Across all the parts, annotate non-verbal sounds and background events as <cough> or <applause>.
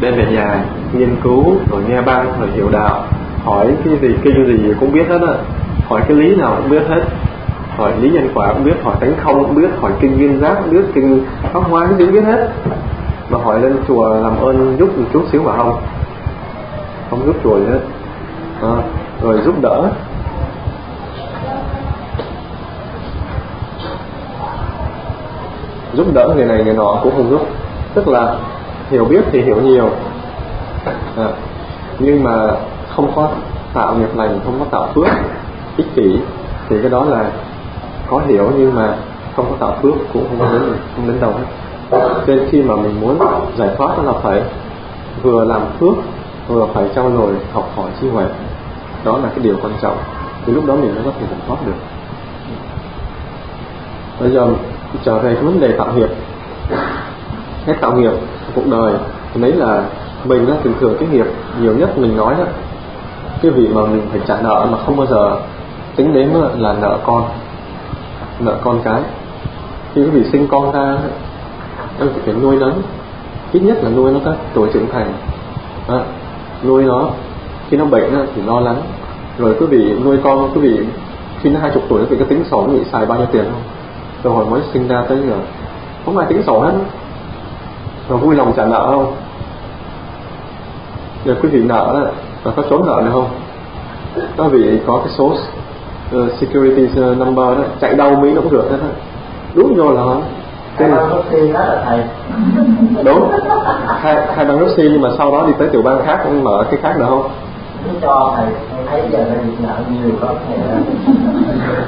đem về nhà nghiên cứu rồi nghe băng rồi hiểu đạo. Hỏi cái gì kinh gì cũng biết hết á. Hỏi cái lý nào cũng biết hết. Hỏi lý nhân quả cũng biết hỏi tánh không cũng biết hỏi kinh viên giác cũng biết kinh pháp hóa gì cũng biết hết. Mà hỏi lên chùa làm ơn giúp một chút xíu mà không. Không giúp chùa gì hết. À, rồi giúp đỡ. Giúp đỡ người này người nọ cũng không giúp. Tức là hiểu biết thì hiểu nhiều. À, nhưng mà không có tạo nghiệp lành không có tạo phước ích kỷ thì cái đó là có hiểu nhưng mà không có tạo phước cũng không có đến không đến đâu hết. Nên khi mà mình muốn giải thoát là phải vừa làm phước vừa phải trao dồi học hỏi trí huệ. Đó là cái điều quan trọng. Thì lúc đó mình mới có thể giải thoát được. Bây giờ trở về cái vấn đề tạo nghiệp. Hết tạo nghiệp cuộc đời. Đấy là mình á, thường thường cái nghiệp nhiều nhất mình nói á, cái việc mà mình phải trả nợ mà không bao giờ tính đến là nợ con nợ con cái. Khi cái vị sinh con ra em phải nuôi nó, ít nhất là nuôi nó tới tuổi trưởng thành. À, nuôi nó khi nó bệnh thì lo lắng. Rồi quý vị nuôi con quý vị khi nó hai chục tuổi nó bị có tính sổ bị xài bao nhiêu tiền không? Rồi hồi mới sinh ra tới giờ không ai tính sổ hết rồi vui lòng trả nợ không? Giờ quý vị nợ đó là có trốn nợ được không? Có vị có cái số uh, security number đó chạy đâu mỹ cũng được hết á. Đúng vô là cái đó là thầy. <laughs> Đúng. Hai hai bang Russi nhưng mà sau đó đi tới tiểu bang khác mở cái khác được không? Cho thầy thấy giờ là việc nợ nhiều thể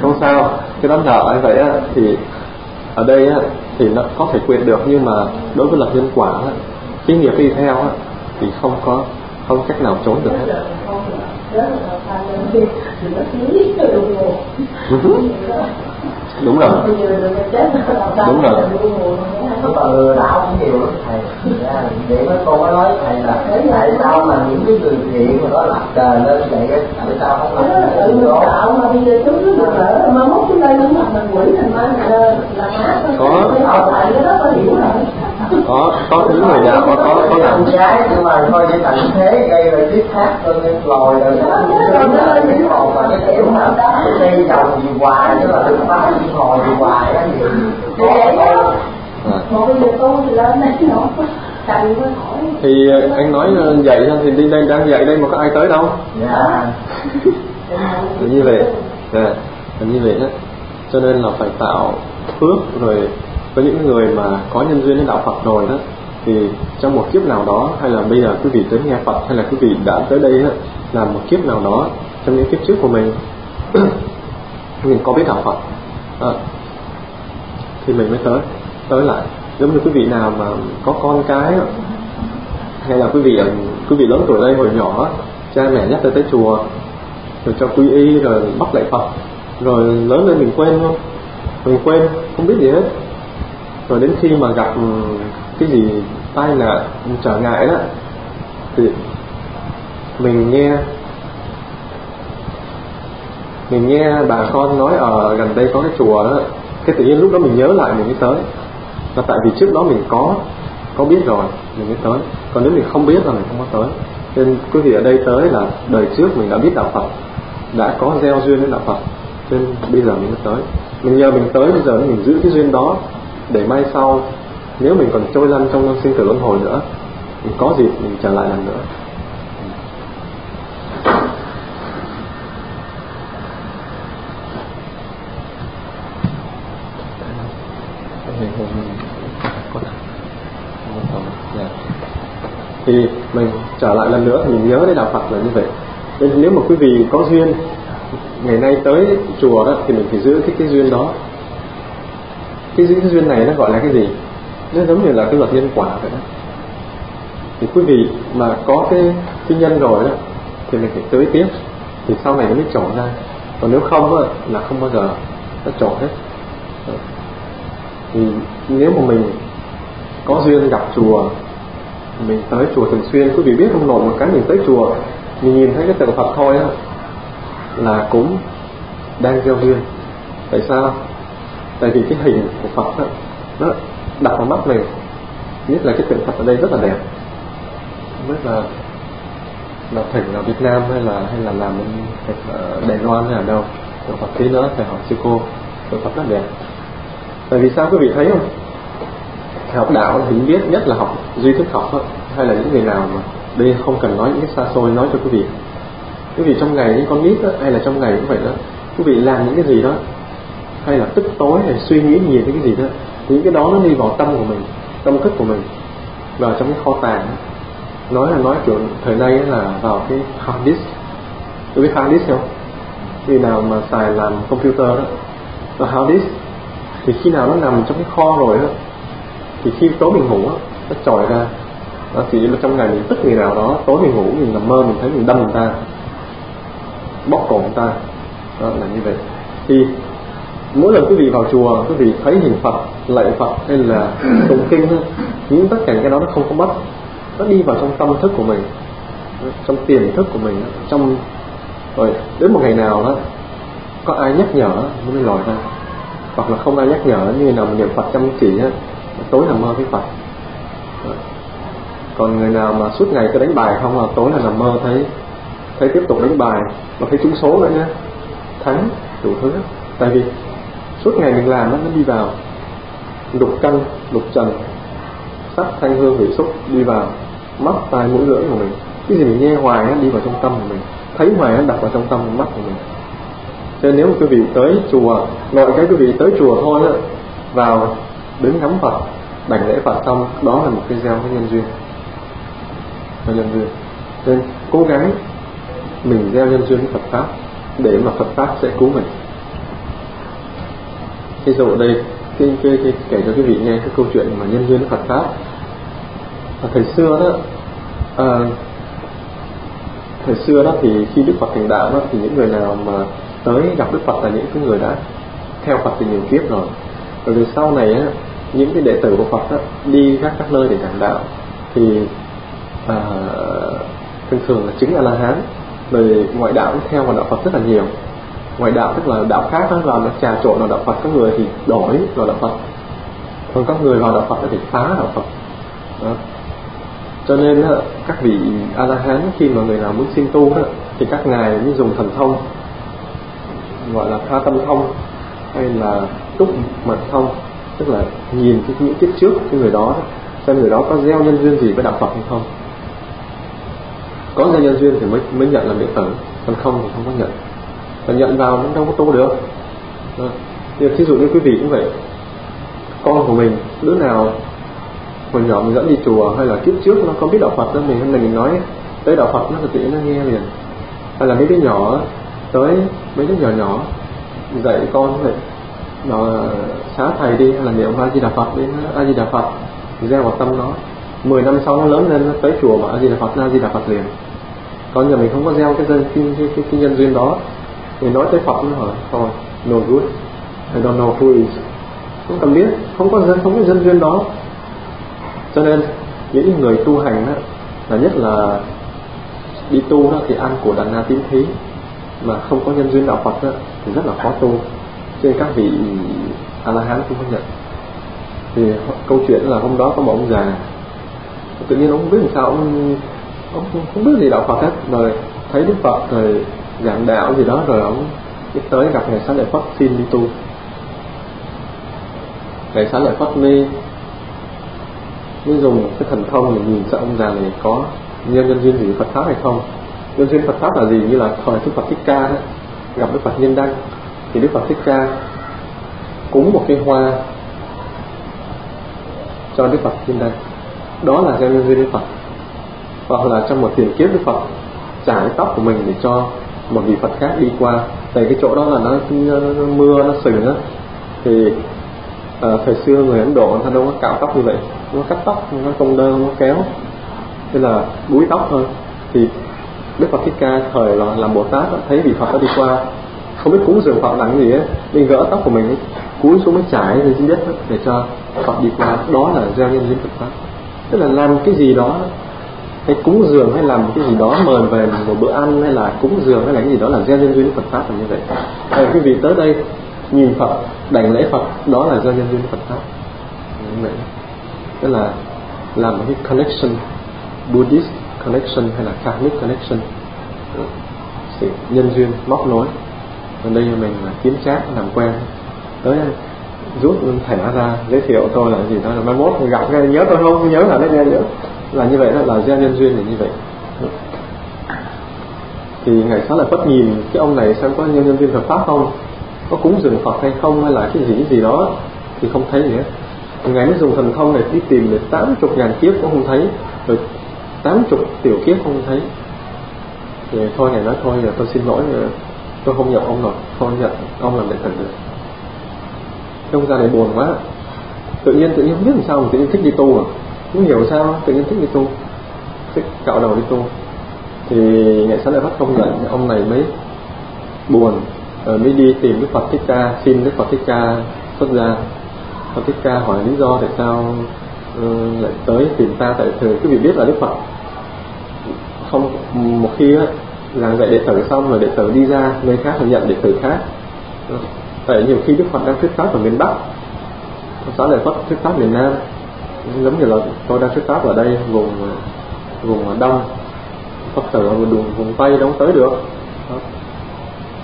không sao. Cái đó nợ như vậy á thì ở đây á thì nó có thể quyền được nhưng mà đối với luật nhân quả á cái nghiệp đi theo á thì không có không cách nào trốn được hết đúng rồi. Đúng rồi. nhưng mà lừa đảo cũng nhiều lắm. Thầy vậy mấy cô mới nói thầy là tại sao mà những cái người thiện mà nó lập trời lên vậy tại sao không làm cái tự tạo mà bây giờ chúng nó được ở mà mốt chúng đây cũng thành quỷ thành ma là má có. họ tại cái đó có hiểu rồi có có những người nào có có có làm. Trái nhưng mà thôi để tận thế gây rồi tiếp khác rồi lòi rồi. Cái còn mà cái kiểu mà cây trồng gì hoài chứ là được phá gì hồi gì hoài á gì một bây giờ tôi thì lên đây nó thì anh nói dạy thì đi đây đang dạy đây mà có ai tới đâu? Dạ. Là như vậy. À, là như vậy đó. Cho nên là phải tạo phước rồi có những người mà có nhân duyên với đạo Phật rồi đó thì trong một kiếp nào đó hay là bây giờ quý vị tới nghe Phật hay là quý vị đã tới đây đó, là một kiếp nào đó trong những kiếp trước của mình <clears throat> mình có biết đạo Phật à, thì mình mới tới tới lại. Giống như quý vị nào mà có con cái hay là quý vị à, quý vị lớn tuổi đây hồi nhỏ cha mẹ nhắc tới tới chùa rồi cho quy y rồi bắt lại Phật rồi lớn lên mình quên không mình quên không biết gì hết rồi đến khi mà gặp ừ, cái gì tai nạn trở ngại đó, thì mình nghe mình nghe bà con nói ở gần đây có cái chùa đó, cái tự nhiên lúc đó mình nhớ lại mình mới tới. Là tại vì trước đó mình có có biết rồi, mình mới tới. Còn nếu mình không biết là mình không có tới. Nên quý vị ở đây tới là đời trước mình đã biết đạo Phật, đã có gieo duyên với đạo Phật, nên bây giờ mình mới tới. Mình nhờ mình tới, bây giờ mình giữ cái duyên đó để mai sau, nếu mình còn trôi lăn trong sinh tử luân hồi nữa mình có dịp mình trở lại lần nữa. Thì mình trở lại lần nữa thì mình nhớ đến đạo Phật là như vậy. Nên nếu mà quý vị có duyên, ngày nay tới chùa đó, thì mình phải giữ cái cái duyên đó cái, cái duyên này nó gọi là cái gì? Nó giống như là cái luật nhân quả vậy đó. Thì quý vị mà có cái cái nhân rồi đó thì mình phải tới tiếp. Thì sau này nó mới trổ ra. Còn nếu không đó, là không bao giờ nó trổ hết. Ờ. Thì nếu mà mình có duyên gặp chùa mình tới chùa thường xuyên quý vị biết không nổi một cái mình tới chùa mình nhìn thấy cái tượng Phật thôi đó, là cũng đang gieo duyên. Tại sao? Tại vì cái hình của Phật đó, nó đặt vào mắt mình. Nhất là cái tượng Phật ở đây rất là đẹp. Không biết là là thỉnh ở Việt Nam hay là hay là làm ở Đài Loan hay là đâu. Tượng Phật tí nữa phải hỏi sư cô. Tượng Phật rất đẹp. Tại vì sao quý vị thấy không? Học đạo thì biết nhất là học duy thức học thôi hay là những người nào mà đây không cần nói những cái xa xôi nói cho quý vị. Quý vị trong ngày những con nít đó, hay là trong ngày cũng vậy đó. Quý vị làm những cái gì đó hay là tức tối hay suy nghĩ nhiều cái gì đó thì những cái đó nó đi vào tâm của mình tâm thức của mình vào trong cái kho tàng. Nói là nói kiểu thời nay là vào cái hard disk. Tôi biết hard disk không? Khi nào mà xài làm computer đó và hard disk. Thì khi nào nó nằm trong cái kho rồi đó thì khi tối mình ngủ đó, nó trồi ra. Đó, thì trong ngày mình tức người nào đó tối mình ngủ mình nằm mơ mình thấy mình đâm người ta bóc cổ người ta. Đó là như vậy. Thì mỗi lần quý vị vào chùa quý vị thấy hình phật lạy phật hay là <coughs> tụng kinh những tất cả cái đó nó không có mất. Nó đi vào trong tâm thức của mình trong tiềm thức của mình trong rồi đến một ngày nào đó có ai nhắc nhở nó mới lòi ra. Hoặc là không ai nhắc nhở như nào mà niệm phật chăm chỉ tối nằm mơ với phật. Còn người nào mà suốt ngày cứ đánh bài không là tối là nằm mơ thấy thấy tiếp tục đánh bài mà thấy trúng số nữa nhé thắng đủ thứ. Tại vì suốt ngày mình làm nó đi vào. Lục căn lục trần sắc thanh hương vị xúc đi vào. Mắt tai mũi lưỡi của mình. Cái gì mình nghe hoài nó đi vào trong tâm của mình. Thấy hoài nó đặt vào trong tâm mắt của mình. Cho nên nếu mà quý vị tới chùa nội cái quý vị tới chùa thôi đó, vào đứng ngắm Phật đảnh lễ Phật xong đó là một cái gieo cái nhân duyên. Và nhân duyên. Nên cố gắng mình gieo nhân duyên với Phật pháp để mà Phật pháp sẽ cứu mình ví dụ đây cái, cái, cái, kể cho quý vị nghe cái câu chuyện mà nhân duyên Phật pháp. À, thời xưa đó à, thời xưa đó thì khi Đức Phật thành đạo đó thì những người nào mà tới gặp Đức Phật là những cái người đã theo Phật từ nhiều kiếp rồi. Rồi từ sau này á những cái đệ tử của Phật á, đi các các nơi để giảng đạo thì à, thường thường là chứng a la hán. Rồi ngoại đạo cũng theo vào đạo Phật rất là nhiều ngoại đạo tức là đạo khác đó vào nó trà trộn vào đạo Phật các người thì đổi vào đạo Phật. Còn các người vào đạo Phật thì phá đạo Phật. Đó. cho nên các vị a la hán khi mà người nào muốn xin tu đó, thì các ngài mới dùng thần thông gọi là tha tâm thông hay là túc mật thông tức là nhìn cái những kiếp trước cái người đó xem người đó có gieo nhân duyên gì với đạo Phật hay không. Có gieo nhân duyên thì mới mới nhận làm đệ tử còn không thì không có nhận và nhận vào nó đâu có tu được. À, thí dụ như quý vị cũng vậy. Con của mình đứa nào hồi nhỏ mình dẫn đi chùa hay là kiếp trước nó có biết đạo Phật đó mình mình, mình nói tới đạo Phật nó tự nhiên nó nghe liền. Hay là mấy đứa nhỏ tới mấy đứa nhỏ nhỏ dạy con vậy. Nó xá thầy đi hay là niệm a di đà phật đến a di đà phật gieo vào tâm nó. 10 năm sau nó lớn lên nó tới chùa mà a di đà phật a di đà phật liền. Còn giờ mình không có gieo cái dân cái, cái, cái, cái nhân duyên đó thì nói tới phật nó hỏi thôi no good. I don't know who is. Không cần biết không có dân không có dân duyên đó. Cho nên những người tu hành đó, là nhất là đi tu đó thì ăn của đàn na tín thí mà không có nhân duyên đạo Phật đó, thì rất là khó tu. Cho nên các vị a la hán cũng có nhận. Thì câu chuyện là hôm đó có một ông già tự nhiên ông không biết làm sao ông ông không biết gì đạo Phật hết rồi thấy Đức Phật rồi giảng đạo gì đó rồi ông biết tới gặp ngài Xá Lợi Phất xin đi tu. Ngài Xá Lợi Phất mới mới dùng cái thần thông để nhìn xem ông già này có nhân nhân duyên gì Phật pháp hay không. Nhân duyên Phật pháp là gì? Như là thời Đức Phật Thích Ca đó, gặp Đức Phật Nhân Đăng thì Đức Phật Thích Ca cúng một cái hoa cho Đức Phật Nhân Đăng. Đó là nhân duyên Đức Phật. Hoặc là trong một tiền kiếp Đức Phật trải tóc của mình để cho một vị Phật khác đi qua. Tại cái chỗ đó là nó, nó, nó mưa nó sừng á. Thì à, thời xưa người Ấn Độ người ta đâu có cạo tóc như vậy. Nó cắt tóc nó công đơn nó kéo. Thế là búi tóc thôi. Thì Đức Phật Thích Ca thời là làm Bồ Tát thấy vị Phật đã đi qua. Không biết cúng dường Phật làm gì ấy nên gỡ tóc của mình cúi xuống mới chải thì chỉ biết để cho Phật đi qua. Đó là gieo nhân duyên Phật pháp. Tức là làm cái gì đó hay cúng dường hay làm cái gì đó mời về một bữa ăn hay là cúng dường hay là cái gì đó là gieo nhân duyên Phật pháp là như vậy. Hay quý vị tới đây nhìn Phật, đảnh lễ Phật, đó là gieo nhân duyên Phật pháp. Như vậy. Tức là làm một cái connection, Buddhist connection hay là karmic connection. Sự nhân duyên móc nối. Còn đây mình là kiếm chát làm quen. Tới, rút thẻ ra, giới thiệu tôi là gì đó. Là mai mốt gặp nghe, nhớ tôi không? Nhớ là nó nghe nhớ là như vậy đó, là gieo nhân duyên là như vậy. Thì ngày sáng là bất nhìn cái ông này xem có nhân duyên hợp pháp không? Có cúng dường Phật hay không, hay là cái gì cái gì đó, thì không thấy gì hết ngài mới dùng thần thông này đi tìm được tám chục ngàn kiếp cũng không thấy, rồi tám chục tiểu kiếp không thấy. Thì thôi, ngài nói thôi, giờ tôi xin lỗi tôi không nhận ông rồi, không nhận ông làm đệ tử được ông ra này buồn quá. Tự nhiên tự nhiên không biết làm sao mà tự nhiên thích đi tu à? Không hiểu sao? Tự nhiên thích đi tu. Thích cạo đầu đi tu. Thì nghệ sĩ đại phát công nhận ông này mới buồn rồi mới đi tìm đức phật thích ca xin đức phật thích ca xuất gia. Phật thích ca hỏi lý do tại sao uh, lại tới tìm ta tại thời cứ vì biết là đức phật. Không một khi á, là dạy đệ tử xong rồi đệ tử đi ra nơi khác thì nhận đệ tử khác. Ờ, tại nhiều khi đức phật đang thuyết pháp ở miền bắc. Sau này phật thuyết pháp miền nam giống như là tôi đang xuất phát ở đây vùng vùng đông. Phật tử ở vùng vùng tây đâu tới được. Đó.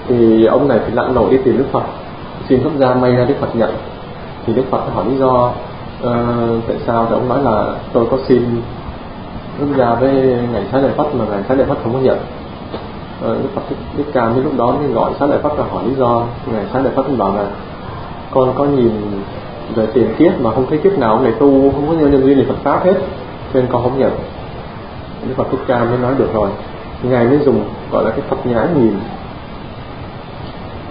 thì ông này thì lặn nổi đi tìm đức phật. Xin xuất gia may ra đức phật nhận. Thì đức phật hỏi lý do uh, tại sao thì ông nói là tôi có xin xuất gia với ngày sáng đại phật mà ngày sáng đại phật không có nhận. Ờ, đức Phật Thích Ca mới lúc đó mới gọi Sáng Đại Phật và hỏi lý do. Ngày Sáng Đại Phật bảo là con có nhìn về tiền kiếp mà không thấy kiếp nào, ông này tu, không có nhân duyên thì Phật Pháp hết cho nên con không nhận. Đức Phật Thích Ca mới nói được rồi. Ngài mới dùng, gọi là cái Phật nhãn nhìn.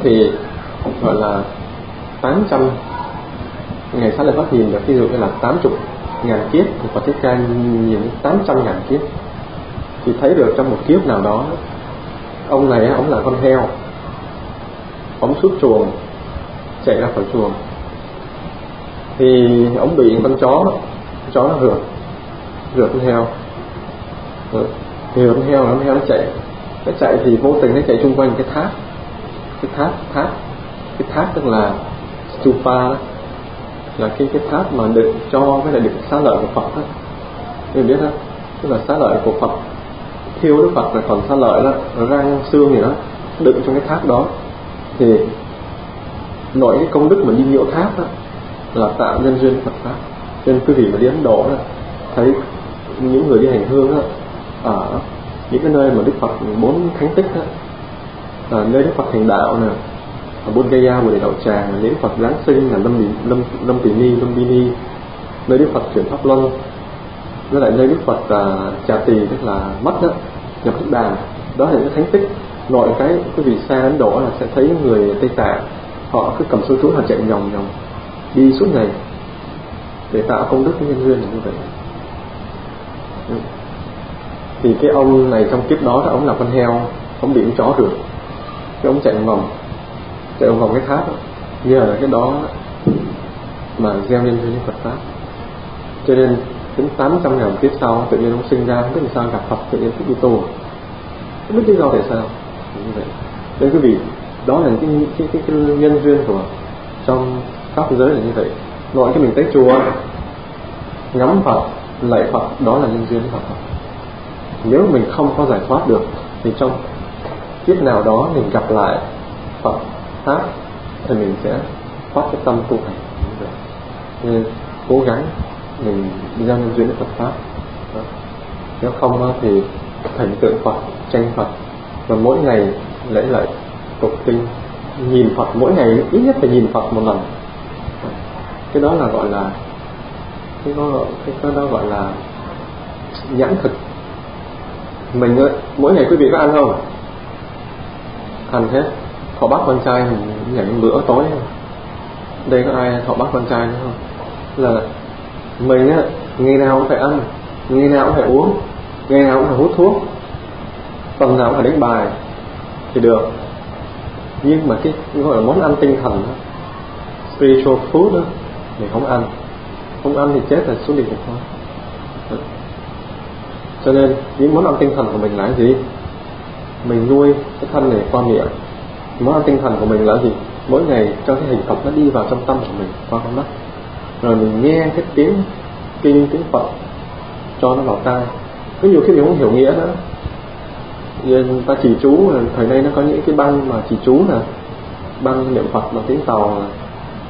Thì, gọi là 800 Ngày sáng lại phát nhìn được ví dụ như là 80 ngàn kiếp, thì Phật Thích Ca nhìn 800 ngàn kiếp. Thì thấy được trong một kiếp nào đó, ông này ông là con heo. Ông xuất chuồng, chạy ra khỏi chuồng thì ông bị con chó con chó nó rượt rượt con heo. Ờ, thì con heo con heo nó chạy. Nó chạy thì vô tình nó chạy xung quanh cái tháp. Cái tháp tháp, cái tháp tức là stupa đó, là cái cái tháp mà được cho với lại được xá lợi của Phật đó. Mình biết không? Tức là xá lợi của Phật, thiêu đức phật rồi còn xá lợi đó răng xương gì đó, đựng trong cái tháp đó. Thì nội cái công đức mà đi nhiễu tháp đó là tạo nhân duyên Phật pháp. Nên quý vị mà đi Ấn Độ đó, thấy những người đi hành hương đó, ở những cái nơi mà Đức Phật bốn thánh tích đó, là nơi Đức Phật thành đạo nè ở Bodh Gaya Bồ Đề Đạo Tràng đến Phật Giáng sinh là Lâm Lâm Lâm Tỷ Ni Lâm Bini nơi Đức Phật chuyển pháp luân. Với lại nơi Đức Phật uh, trà tỳ tức là mất đó nhập thức đàn đó là những thánh tích. Nội cái quý vị xa Ấn Độ là sẽ thấy người Tây Tạng họ cứ cầm số chú họ chạy nhòng nhòng đi suốt ngày để tạo công đức nhân duyên như vậy. Ừ. Thì cái ông này trong kiếp đó là ông là con heo ông bị con chó rượt cái ông chạy vòng chạy vòng cái tháp nhờ là cái đó mà gieo nhân duyên Phật pháp. Cho nên đến 800 ngàn kiếp sau tự nhiên ông sinh ra không biết làm sao gặp Phật tự nhiên thích đi tu không biết lý do tại sao như vậy. Nên quý vị đó là những cái, cái, cái, cái nhân duyên của trong pháp giới là như vậy. Gọi cho mình tới chùa ngắm Phật, lạy Phật, đó là nhân duyên với Phật. Nếu mình không có giải thoát được, thì trong kiếp nào đó mình gặp lại Phật, pháp, thì mình sẽ phát cái tâm tu hành. Nên cố gắng mình giao nhân duyên Phật pháp. Đó. nếu không thì thành tượng Phật, tranh Phật, và mỗi ngày lễ lại tục kinh. Nhìn Phật mỗi ngày, ít nhất phải nhìn Phật một lần cái đó là gọi là cái đó cái, cái đó gọi là nhãn thực. Mình mỗi ngày quý vị có ăn không? Ăn hết. Thọ bát con trai mình nhảy bữa tối. Đây có ai thọ bát con trai nữa không? Là mình á ngày nào cũng phải ăn ngày nào cũng phải uống ngày nào cũng phải hút thuốc tuần nào cũng phải đánh bài thì được. Nhưng mà cái gọi là món ăn tinh thần đó, spiritual food đó mình không ăn. Không ăn thì chết là xuống địa ngục thôi cho nên, những món ăn tinh thần của mình là gì? Mình nuôi cái thân này qua miệng. Món ăn tinh thần của mình là gì? Mỗi ngày cho cái hình Phật nó đi vào trong tâm của mình qua con mắt. Rồi mình nghe cái tiếng kinh, tiếng Phật cho nó vào tai. Có nhiều khi mình không hiểu nghĩa nữa. Nên ta chỉ chú, thời nay nó có những cái băng mà chỉ chú là băng niệm phật bằng tiếng tàu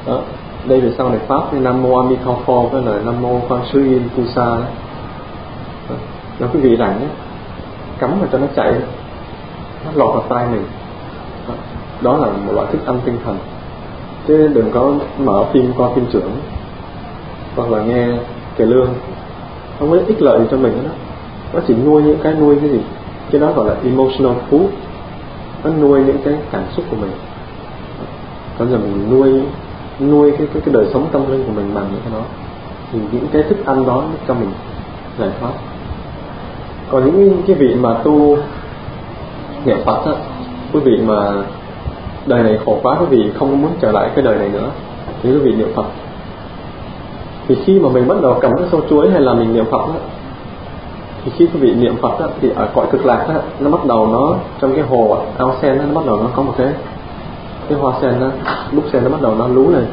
đó đây về sau này pháp như nam mô a di đà phật với lời nam mô quan sư yên tu sa. Đó. đó vị rảnh ấy, cắm vào cho nó chạy nó lọt vào tai mình. Đó. đó là một loại thức ăn tinh thần. Chứ đừng có mở phim coi phim trưởng hoặc là nghe kể lương. Không có ích lợi gì cho mình đó. Nó chỉ nuôi những cái nuôi cái gì? Cái đó gọi là emotional food. Nó nuôi những cái cảm xúc của mình. Còn giờ mình nuôi nuôi cái cái, cái đời sống tâm linh của mình bằng những cái đó. Thì những cái thức ăn đó nó cho mình giải thoát. Còn những cái vị mà tu niệm phật á quý vị mà đời này khổ quá quý vị không muốn trở lại cái đời này nữa thì quý vị niệm phật. Thì khi mà mình bắt đầu cầm cái sâu chuối hay là mình niệm phật á thì khi quý vị niệm phật á thì ở cõi cực lạc á nó bắt đầu nó trong cái hồ ao sen nó bắt đầu nó có một cái cái hoa sen nó lúc sen nó bắt đầu nó lú lên.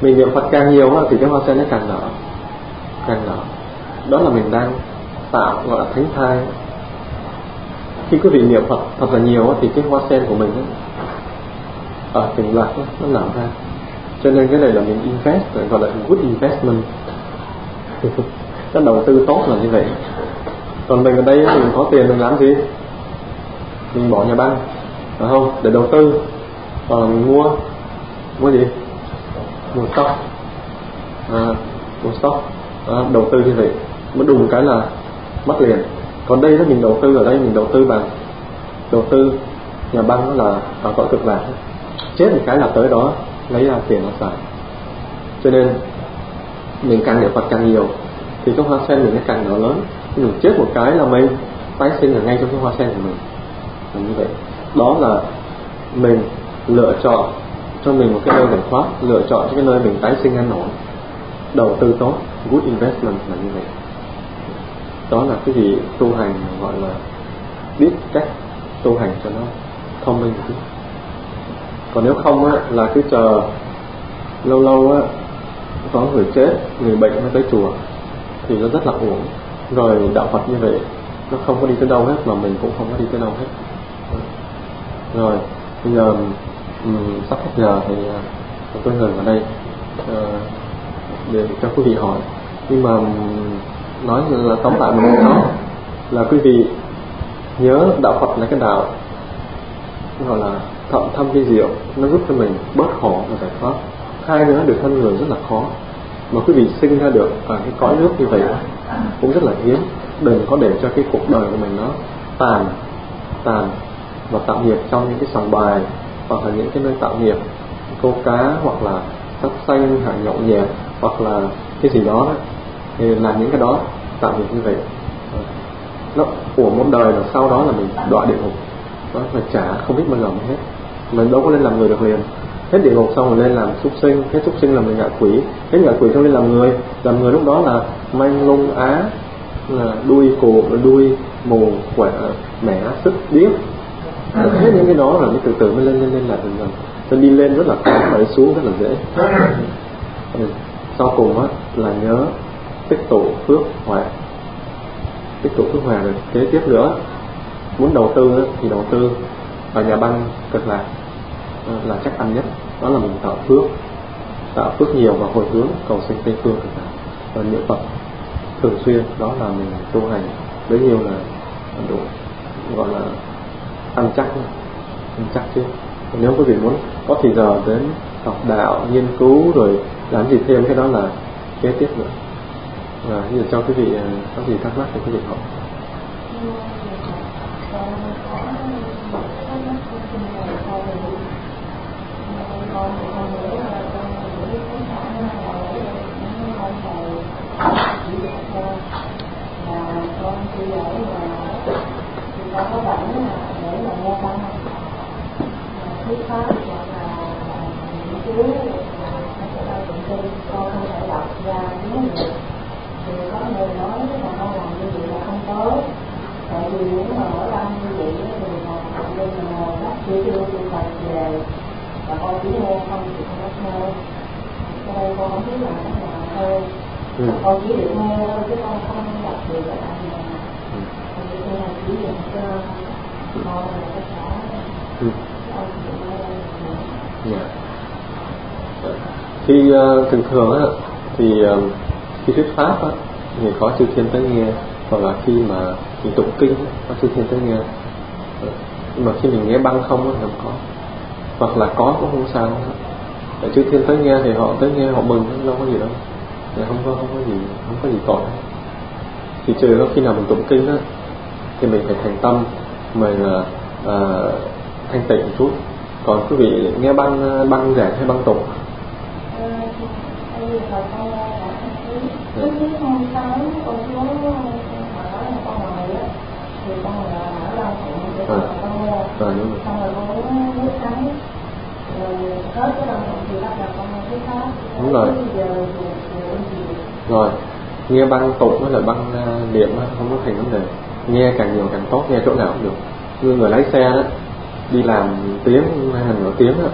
Mình niệm phật càng nhiều thì cái hoa sen nó càng nở càng nở. Đó là mình đang tạo gọi là thánh thai. Khi quý vị niệm phật thật là nhiều thì cái hoa sen của mình á, ở từng loạt nó, nó nở ra. Cho nên cái này là mình invest gọi là good investment. <laughs> Cái đầu tư tốt là như vậy. Còn mình ở đây mình có tiền mình làm gì? Mình bỏ nhà băng phải không? Để đầu tư hoặc mình mua mua gì? Mua stock. À, mua stock. À, đầu tư như vậy. Mới đùng cái là mất liền. Còn đây đó mình đầu tư ở đây mình đầu tư bằng đầu tư nhà băng là ở gọi cực vàng chết một cái là tới đó lấy ra tiền nó xài. Cho nên mình càng niệm phật càng nhiều thì cái hoa sen mình nó càng nở lớn. Mình chết một cái là mình tái sinh ở ngay trong cái hoa sen của mình. Là như vậy. Đó là mình lựa chọn cho mình một cái nơi giải thoát lựa chọn cho cái nơi mình tái sinh an ổn đầu tư tốt good investment là như vậy. Đó là cái gì tu hành gọi là biết cách tu hành cho nó thông minh một chút còn nếu không á, là cứ chờ lâu lâu á, có người chết người bệnh nó tới chùa thì nó rất là uổng. Rồi đạo Phật như vậy nó không có đi tới đâu hết mà mình cũng không có đi tới đâu hết. Rồi bây giờ um, sắp hết giờ thì uh, tôi ngừng ở đây. Uh, để cho quý vị hỏi. Nhưng mà ừ, nói là tóm lại một đó là quý vị nhớ đạo Phật là cái đạo gọi là thậm thâm vi diệu. Nó giúp cho mình bớt khổ và giải thoát. Hai nữa được thân người rất là khó. Mà quý vị sinh ra được ở cái cõi nước như vậy cũng rất là hiếm. Đừng có để cho cái cuộc đời của mình nó tàn tàn và tạo nghiệp trong những cái sòng bài, hoặc là những cái nơi tạo nghiệp, câu cá, hoặc là sắc xanh hạng nhậu nhẹt, hoặc là cái gì đó thì làm những cái đó, tạo nghiệp như vậy. Nó của một đời là sau đó là mình đọa địa ngục. Đó là trả không biết bao giờ mới hết. Mình đâu có lên làm người được liền. Hết địa ngục xong rồi lên làm súc sinh. Hết súc sinh là mình ngạ quỷ. Hết ngạ quỷ xong lên làm người. Làm người lúc đó là manh lung á, là đuôi cổ đuôi mù, quẻ, mẻ sức điếc hết những cái đó là mới từ từ mới lên lên lên lại dần dần nó đi lên rất là khó mà đi xuống rất là dễ. Ừ. sau cùng á là nhớ tích tụ phước hòa. Tích tụ phước hòa rồi kế tiếp nữa. Muốn đầu tư á, thì đầu tư vào nhà băng cực lạc. Là chắc ăn nhất. Đó là mình tạo phước. Tạo phước nhiều và hồi hướng cầu sinh tây phương cực lạc. Và niệm phật thường xuyên đó là mình tu hành. Bấy nhiêu là đủ gọi là ăn chắc ăn chắc chứ. Nếu quý vị muốn có thì giờ đến học đạo, nghiên cứu, rồi làm gì thêm, cái đó là kế tiếp nữa. Và bây giờ cho quý vị à, có gì thắc mắc thì quý vị hỏi. Thank you con không ra được thì có người nói là là không tốt tại vì mà như vậy thì và con chỉ nghe không thôi đây con không là nó là thôi con chỉ được nghe con không chỉ dành cho Dạ. khi uh, ờ, thường thường á thì uh, khi thuyết pháp á thì có chư thiên tới nghe hoặc là khi mà mình tụng kinh á, có chư thiên tới nghe. Nhưng mà khi mình nghe băng không á thì không có. Hoặc là có cũng không sao để tại chư thiên tới nghe thì họ tới nghe họ mừng đâu có gì đâu. Thì không có không có gì không có gì tội thì trừ có khi nào mình tụng kinh á thì mình phải thành tâm mình là uh, thanh tịnh một chút. Còn quý vị nghe băng băng giảng hay băng tụng Ờ, là con nghe à, đúng rồi. rồi nghe Đúng rồi. rồi băng tụng với lại băng niệm không có thành vấn đề nghe càng nhiều càng tốt nghe chỗ nào cũng được như người lái xe đó đi làm tiếng hay là nửa tiếng đó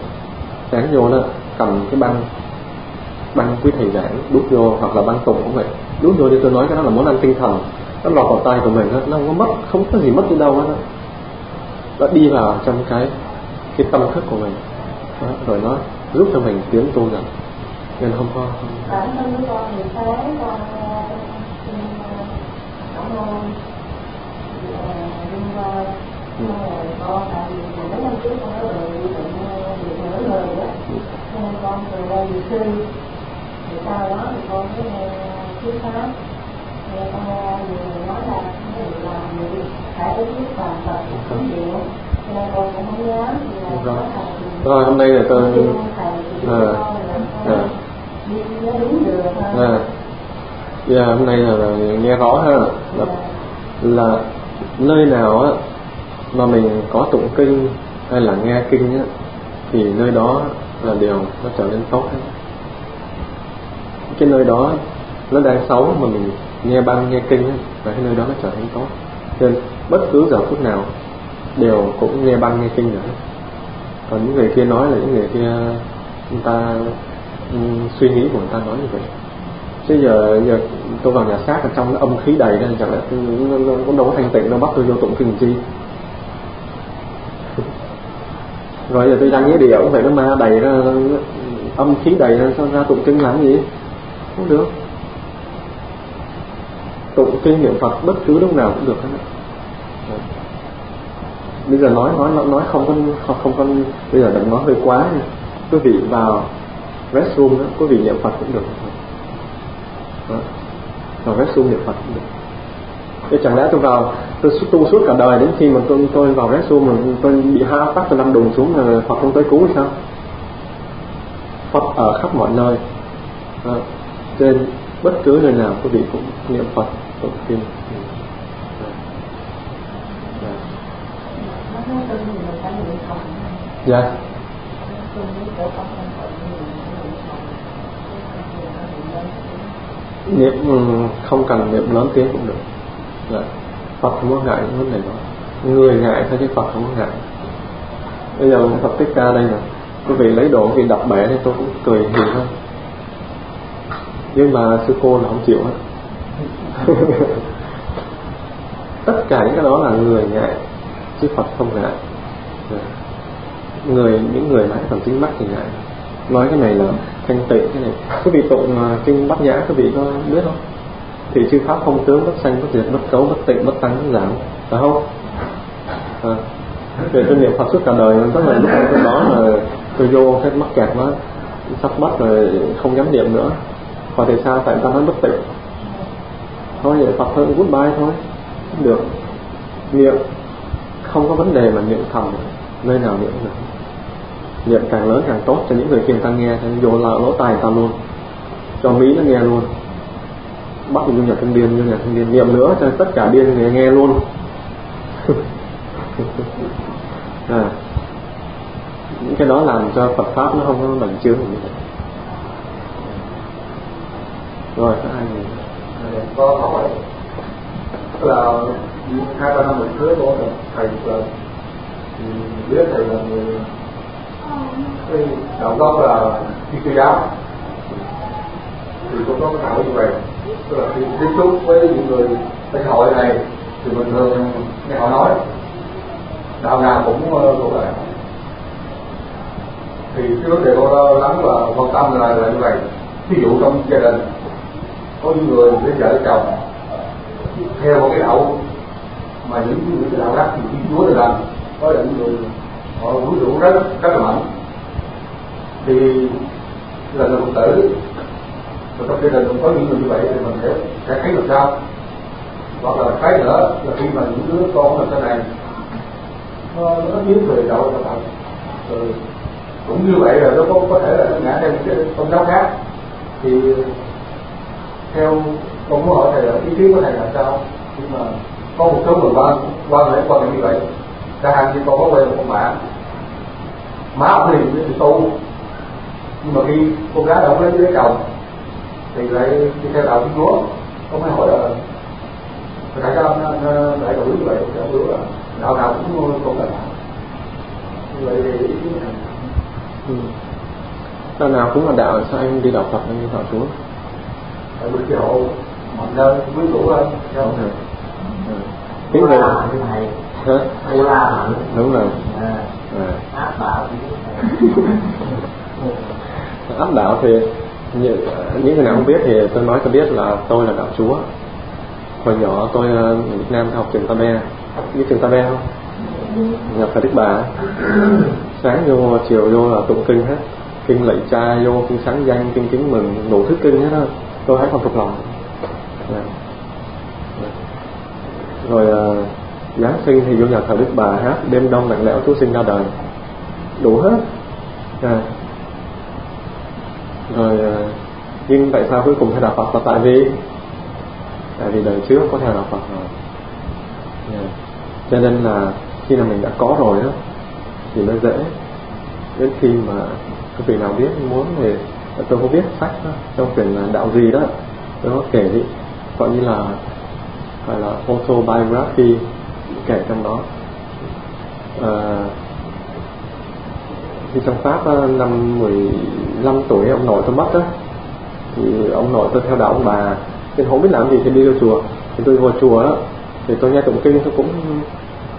sáng vô đó cầm cái băng băng quý thầy giảng đút vô hoặc là băng tùng cũng vậy đút vô đi tôi nói cái đó là món ăn tinh thần nó lọt vào tay của mình nó, nó không có mất không có gì mất đi đâu hết nó đi vào trong cái cái tâm thức của mình đó, rồi nó giúp cho mình tiến tu dần nên không có không, bản thân của con thì con con từ người đây suy thì sau đó thì con mới nghe thuyết pháp nghe con người nói là việc làm gì phải nước bàn rượu cho nên con cũng không là thầy rồi hôm nay là tôi à, à, đi à, dạ, hôm nay là, là nghe rõ ha là, là nơi nào á mà mình có tụng kinh hay là nghe kinh á thì nơi đó là điều nó trở nên tốt hết cái nơi đó nó đang xấu mà mình nghe băng nghe kinh á và cái nơi đó nó trở nên tốt. Nên bất cứ giờ phút nào đều cũng nghe băng nghe kinh nữa. Còn những người kia nói là những người kia người ta um, suy nghĩ của người ta nói như vậy chứ giờ giờ tôi vào nhà xác ở trong nó âm khí đầy nên chẳng lẽ nó, nó, nó đâu có thanh tịnh đâu bắt tôi vô tụng kinh chi? <laughs> Rồi giờ tôi đang nghĩa địa cũng phải nó ma đầy ra âm khí đầy ra sao ra tụng kinh làm gì? Không được. Tụng kinh niệm phật bất cứ lúc nào cũng được hết. Bây giờ nói nói nói không có không, không có bây giờ đừng nói hơi quá nha. Quý vị vào restroom đó quý vị niệm phật cũng được đó. vào restroom niệm phật cũng được Thế chẳng lẽ tôi vào tôi tu suốt cả đời đến khi mà tôi tôi vào restroom mà tôi bị ha tắc tôi nằm đùng xuống là Phật không tới cứu sao? Phật ở khắp mọi nơi. Đó. Trên bất cứ nơi nào quý vị cũng niệm Phật tụng kinh. Ừ. Đó. nó nói tin thì mình phải niệm phật Dạ. tin với chỗ con không phật thì mình phải niệm phật Chứ không thì nó niệm ừ, không cần niệm lớn tiếng cũng được. Dạ. Phật không có ngại vấn đề đó. Người ngại thôi chứ Phật không có ngại. Bây giờ Phật Thích Ca đây nè Quý vị lấy đồ khi đập bể thì tôi cũng cười nhiều hơn, Nhưng mà sư cô là không chịu hết <laughs> Tất cả những cái đó là người ngại Chứ Phật không ngại Dạ. người những người mà còn chính mắt thì ngại nói cái này là thanh tịnh cái này. Quý vị tụng kinh bát nhã quý vị có biết không? Thì chư pháp không tướng bất sanh, bất diệt, bất cấu, bất tịnh, bất tăng bất giảm phải không? À. Về tôi niệm Phật suốt cả đời tức là lúc đó là tôi vô cái mắc kẹt quá sắp mất rồi không dám niệm nữa. Và thì sao? Tại ta nói bất tịnh? Thôi, vậy Phật thôi, goodbye thôi. Được. Niệm, không có vấn đề mà niệm thầm. Nơi nào niệm được nhận càng lớn càng tốt cho những người kia ta nghe. Cho vô lỗ lỗ tai ta luôn. Cho mỹ nó nghe luôn. Bắt vô nhà thanh điên vô nhà thanh điên niệm nữa cho tất cả điên người nghe luôn. <laughs> À, những cái đó làm cho Phật pháp nó không có bành trướng như vậy rồi có ai gì có hỏi là hai ba năm mình cưới bố thầy là ừ, biết thầy là người cái đạo gốc là thi cơ giáo. Thì cũng có cái như vậy. Tức là khi tiếp xúc với những người xã hội này, thì bình thường nghe họ nói. Đạo nào cũng ờ, cũng vậy thì cái vấn đề con lo lắng và quan tâm là là như vậy. Ví dụ trong gia đình, có những người lấy vợ chồng, theo một cái đạo mà những người cái đạo khác thì chúa thì làm, có những người họ vũ trụ rất rất là mạnh. Thì là người phật tử và trong gia đình có những người như vậy thì mình sẽ sẽ thấy được sao. Hoặc là cái nữa là khi mà những đứa con là thế này, nó nó biết về đạo Phật thật rồi cũng như vậy là nó có có thể là nó ngã theo cái tôn giáo khác. Thì theo con muốn hỏi thầy là ý kiến của thầy là sao? Khi mà có một số người quan quan hệ quan hệ như vậy chẳng hạn như con có quen một con bạn má ông thì đi tu nhưng mà khi cô gái đâu lấy lấy chồng thì lại đi theo đạo thiên chúa có mới hỏi là tại sao lại đổi như vậy thì ông là đạo nào cũng cũng là đạo. Vậy thì ý kiến này. Ừ. đạo nào cũng là đạo sao anh đi đạo Phật anh đi đạo Chúa? Tại vì cái hộ mạnh hơn quyến rũ hơn đúng rồi. Ừ. cái người đúng rồi. À, à. áp đạo <laughs> thì như, những người nào không biết thì tôi nói cho biết là tôi là đạo chúa. Hồi nhỏ tôi ở Việt Nam học trường Tabe. Biết trường Tabe không? Nhập phải Đức Bà. Sáng vô chiều vô là tụng kinh hết. Kinh lạy cha vô kinh sáng danh kinh kính mừng đủ thứ kinh hết đó tôi thấy không thuộc lòng. À. rồi uh, Giáng sinh thì vô nhà thờ Đức Bà hát đêm đông lạnh lẽo Chúa sinh ra đời. Đủ hết. À. rồi à, nhưng tại sao cuối cùng theo đạo Phật là tại vì? Tại vì đời trước có theo đạo Phật rồi. À. cho nên là khi nào mình đã có rồi đó thì nó dễ. Đến khi mà cái vị nào biết muốn thì tôi có biết sách đó, trong quyển đạo gì đó. Tôi có kể đi gọi như là gọi là autobiography kể trong đó. Ờ, à, khi trong pháp ờ, năm 15 tuổi ông nội tôi mất đó thì ông nội tôi theo đạo ông bà. Thì không biết làm gì thì đi vô chùa. Thì tôi vào chùa đó thì tôi nghe tụng kinh tôi cũng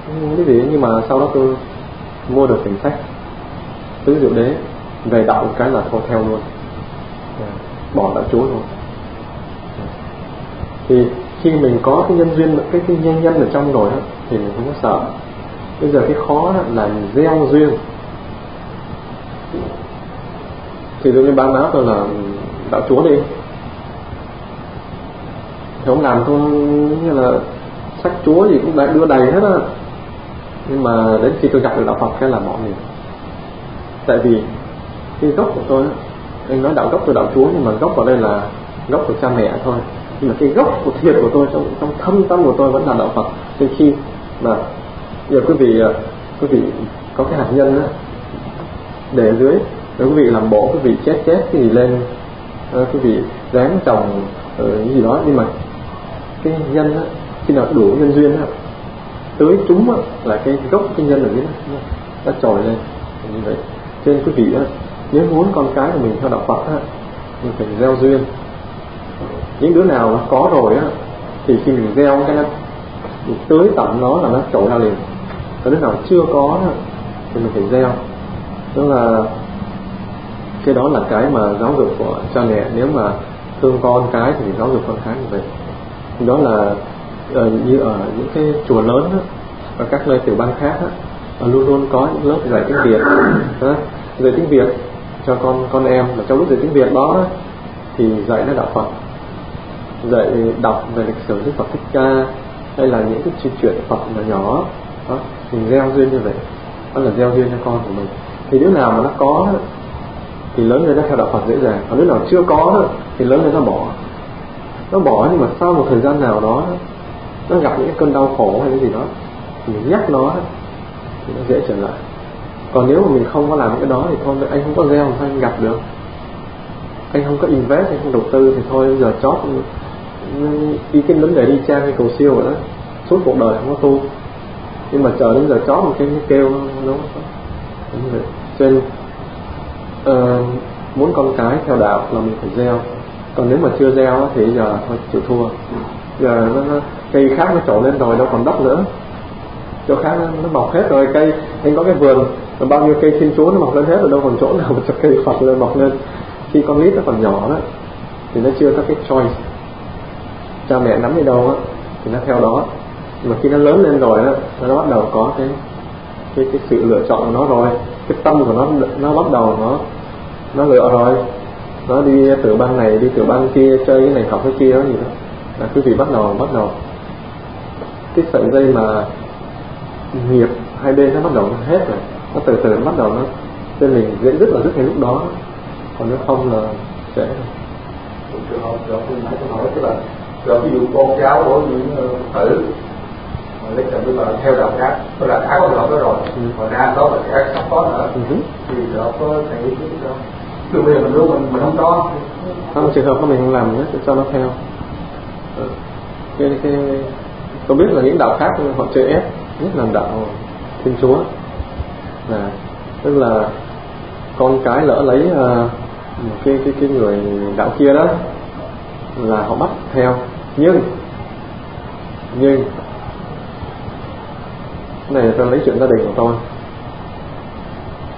không biết gì nhưng mà sau đó tôi mua được quyển sách tứ diệu đế về đạo một cái là thôi theo luôn. Dạ, bỏ đạo chúa luôn. Dạ. Thì khi mình có cái nhân duyên, cái cái nhân nhân ở trong rồi thì mình không có sợ. Bây giờ cái khó là mình gieo duyên. Thì tôi mới bán áo tôi là, đạo chúa đi. Thì ông làm tôi như là sách chúa gì cũng đã đưa đầy hết á. Nhưng mà đến khi tôi gặp được đạo Phật, cái là bỏ liền tại vì cái gốc của tôi anh nói đạo gốc tôi đạo chúa, nhưng mà gốc ở đây là gốc của cha mẹ thôi mà cái gốc của thiệt của tôi trong trong thâm tâm của tôi vẫn là đạo Phật. Từ khi mà giờ quý vị à, quý vị có cái hạt nhân đó, để dưới nếu quý vị làm bộ quý vị chết chết cái gì lên à, quý vị ráng trồng ờ, cái gì đó. Nhưng mà cái nhân đó, khi nào đủ nhân duyên đó, tới chúng đó, là cái gốc cái nhân ở dưới nó, nó trồi lên. Như vậy. Cho nên quý vị đó, nếu muốn con cái của mình theo đạo Phật đó, mình phải gieo duyên những đứa nào nó có rồi á thì khi mình gieo cái nó mình tưới tận nó là nó trổ ra liền. Còn đứa nào chưa có á thì mình phải gieo. Tức là cái đó là cái mà giáo dục của cha mẹ. Nếu mà thương con cái thì giáo dục con cái như vậy. Đó là uh, như ở những cái chùa lớn đó, và các nơi tiểu bang khác đó, luôn luôn có những lớp dạy tiếng Việt. Đó, dạy tiếng Việt cho con con em. Và trong lúc dạy tiếng Việt đó thì dạy nó đạo Phật dạy đọc về lịch sử Đức Phật Thích Ca hay là những cái chuyện chuyện Phật nhỏ nhỏ. Đó, mình gieo duyên như vậy. Đó là gieo duyên cho con của mình. Thì đứa nào mà nó có thì lớn lên nó theo đạo Phật dễ dàng. Còn đứa nào chưa có thì lớn lên nó bỏ. Nó bỏ nhưng mà sau một thời gian nào đó nó gặp những cơn đau khổ hay cái gì đó thì mình nhắc nó thì nó dễ trở lại. Còn nếu mà mình không có làm cái đó thì thôi anh không có gieo làm sao anh gặp được. Anh không có invest anh không đầu tư thì thôi giờ chót đi cái vấn đề đi cha hay cầu siêu rồi đó suốt cuộc đời không có tu. Nhưng mà chờ đến giờ chó một cái, kêu nó đúng vậy. Cho nên uh, muốn con cái theo đạo là mình phải gieo. Còn nếu mà chưa gieo thì giờ thôi chịu thua. Giờ nó, nó cây khác nó trổ lên rồi đâu còn đất nữa. Chỗ khác nó, nó mọc hết rồi cây anh có cái vườn bao nhiêu cây thiên chúa nó mọc lên hết rồi đâu còn chỗ nào mà cho cây phật lên mọc lên. Khi con nít nó còn nhỏ đó thì nó chưa có cái choice cha mẹ nắm đi đâu á, thì nó theo đó. Mà khi nó lớn lên rồi á, nó bắt đầu có cái cái cái sự lựa chọn của nó rồi. Cái tâm của nó nó bắt đầu nó nó lựa rồi. Nó đi từ ban này đi từ ban kia, chơi cái này học cái kia đó gì đó. Là quý vị bắt đầu bắt đầu. Cái sợi dây mà nghiệp hai bên nó bắt đầu nó hết rồi. Nó từ từ nó bắt đầu nó trên mình dễ rất là rất ngay lúc đó. Còn nếu không là sẽ trường hợp trường hợp tôi hỏi, tức là rồi ví dụ con cháu của những tử mà lấy chồng tức là theo đạo khác tức là đã có đạo đó rồi. Ừ. còn ra đó là sẽ sắp có nữa. Ừ thì đó có thể biết đâu từ bây giờ mình รู้ mình mình không có. Trong trường hợp mà mình không làm nữa cho nó theo. Ừ. cái cái tôi biết là những đạo khác họ chơi ép nhất là đạo thiên chúa. Là tức là con cái lỡ lấy một cái cái cái người đạo kia đó là họ bắt theo nhưng nhưng cái này là tôi lấy chuyện gia đình của tôi.